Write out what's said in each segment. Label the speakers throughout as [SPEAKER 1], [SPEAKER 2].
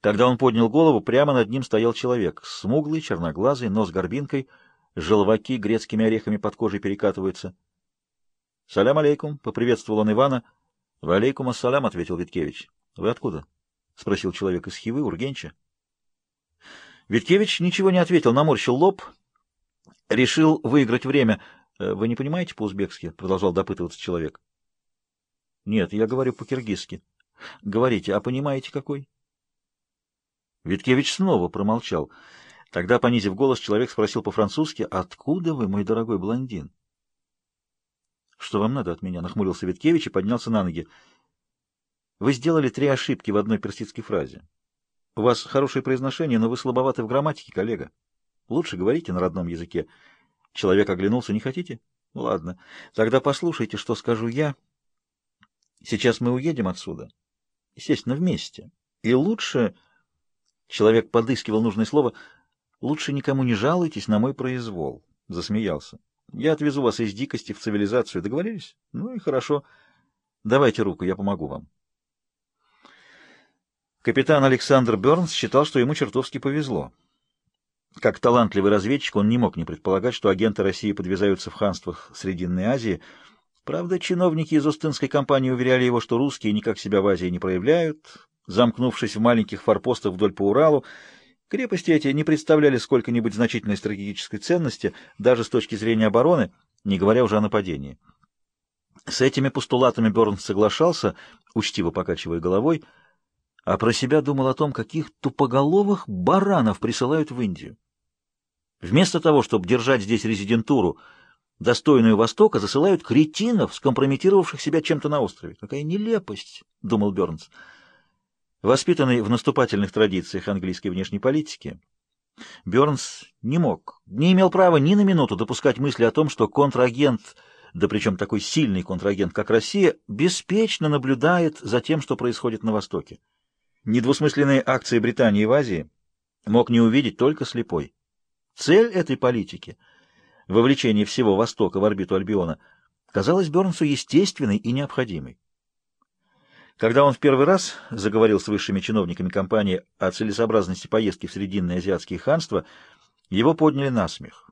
[SPEAKER 1] Тогда он поднял голову, прямо над ним стоял человек, смуглый, черноглазый, нос горбинкой, желваки грецкими орехами под кожей перекатываются. — Салям алейкум! — поприветствовал он Ивана. — Валейкум ассалям! — ответил Виткевич. — Вы откуда? — спросил человек из Хивы, Ургенча. Виткевич ничего не ответил, наморщил лоб, решил выиграть время. — Вы не понимаете по-узбекски? — продолжал допытываться человек. — Нет, я говорю по-киргизски. — Говорите, а понимаете какой? — Виткевич снова промолчал. Тогда, понизив голос, человек спросил по-французски, «Откуда вы, мой дорогой блондин?» «Что вам надо от меня?» — нахмурился Виткевич и поднялся на ноги. «Вы сделали три ошибки в одной персидской фразе. У вас хорошее произношение, но вы слабоваты в грамматике, коллега. Лучше говорите на родном языке. Человек оглянулся, не хотите? «Ну, ладно, тогда послушайте, что скажу я. Сейчас мы уедем отсюда, естественно, вместе. И лучше...» Человек, подыскивал нужное слово. «Лучше никому не жалуйтесь на мой произвол», — засмеялся. «Я отвезу вас из дикости в цивилизацию. Договорились? Ну и хорошо. Давайте руку, я помогу вам». Капитан Александр Бернс считал, что ему чертовски повезло. Как талантливый разведчик он не мог не предполагать, что агенты России подвязаются в ханствах Срединной Азии. Правда, чиновники из Остинской компании уверяли его, что русские никак себя в Азии не проявляют, замкнувшись в маленьких форпостах вдоль по Уралу, крепости эти не представляли сколько-нибудь значительной стратегической ценности, даже с точки зрения обороны, не говоря уже о нападении. С этими постулатами Берн соглашался, учтиво покачивая головой, а про себя думал о том, каких тупоголовых баранов присылают в Индию. Вместо того, чтобы держать здесь резидентуру, достойную Востока, засылают кретинов, скомпрометировавших себя чем-то на острове. «Какая нелепость!» — думал Бернс. Воспитанный в наступательных традициях английской внешней политики, Бернс не мог, не имел права ни на минуту допускать мысли о том, что контрагент, да причем такой сильный контрагент, как Россия, беспечно наблюдает за тем, что происходит на Востоке. Недвусмысленные акции Британии в Азии мог не увидеть только слепой. Цель этой политики — вовлечение всего Востока в орбиту Альбиона — казалась Бернсу естественной и необходимой. Когда он в первый раз заговорил с высшими чиновниками компании о целесообразности поездки в Срединные азиатские ханства, его подняли на смех.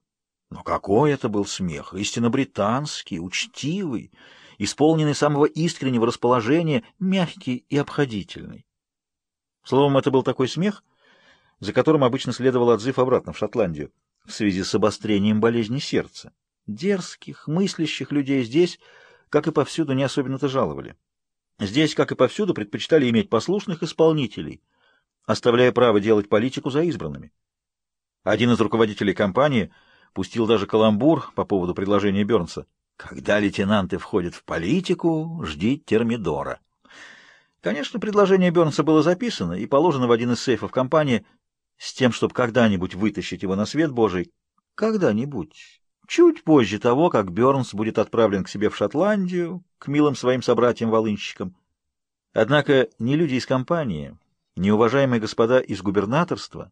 [SPEAKER 1] Но какой это был смех! Истинно британский, учтивый, исполненный самого искреннего расположения, мягкий и обходительный. Словом, это был такой смех, за которым обычно следовал отзыв обратно в Шотландию в связи с обострением болезни сердца. Дерзких, мыслящих людей здесь, как и повсюду, не особенно-то жаловали. Здесь, как и повсюду, предпочитали иметь послушных исполнителей, оставляя право делать политику за избранными. Один из руководителей компании пустил даже каламбур по поводу предложения Бернса. Когда лейтенанты входят в политику, жди термидора. Конечно, предложение Бернса было записано и положено в один из сейфов компании с тем, чтобы когда-нибудь вытащить его на свет Божий. Когда-нибудь. Чуть позже того, как Бернс будет отправлен к себе в Шотландию, к милым своим собратьям-волынщикам. Однако ни люди из компании, ни уважаемые господа из губернаторства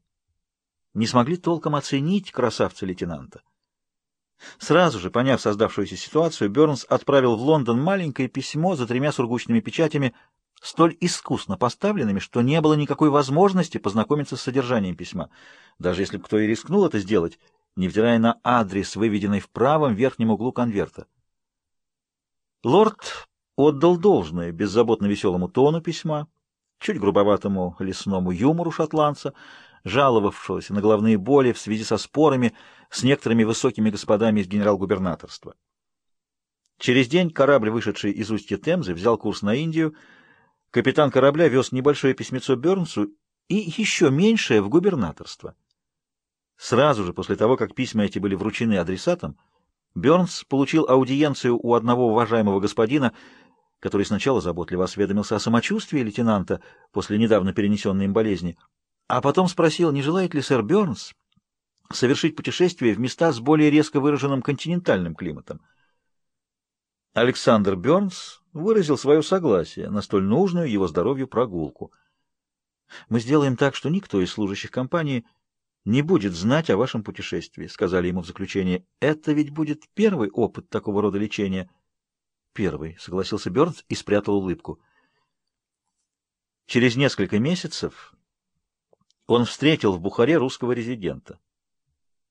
[SPEAKER 1] не смогли толком оценить красавца-лейтенанта. Сразу же, поняв создавшуюся ситуацию, Бернс отправил в Лондон маленькое письмо за тремя сургучными печатями, столь искусно поставленными, что не было никакой возможности познакомиться с содержанием письма, даже если бы кто и рискнул это сделать — невзирая на адрес, выведенный в правом верхнем углу конверта. Лорд отдал должное беззаботно веселому тону письма, чуть грубоватому лесному юмору шотландца, жаловавшегося на головные боли в связи со спорами с некоторыми высокими господами из генерал-губернаторства. Через день корабль, вышедший из устья Темзы, взял курс на Индию. Капитан корабля вез небольшое письмецо Бернсу и еще меньшее в губернаторство. Сразу же после того, как письма эти были вручены адресатам, Бернс получил аудиенцию у одного уважаемого господина, который сначала заботливо осведомился о самочувствии лейтенанта после недавно перенесенной им болезни, а потом спросил, не желает ли сэр Бернс совершить путешествие в места с более резко выраженным континентальным климатом. Александр Бернс выразил свое согласие на столь нужную его здоровью прогулку. «Мы сделаем так, что никто из служащих компании — не будет знать о вашем путешествии», — сказали ему в заключении. «Это ведь будет первый опыт такого рода лечения». «Первый», — согласился Бернс и спрятал улыбку. Через несколько месяцев он встретил в Бухаре русского резидента.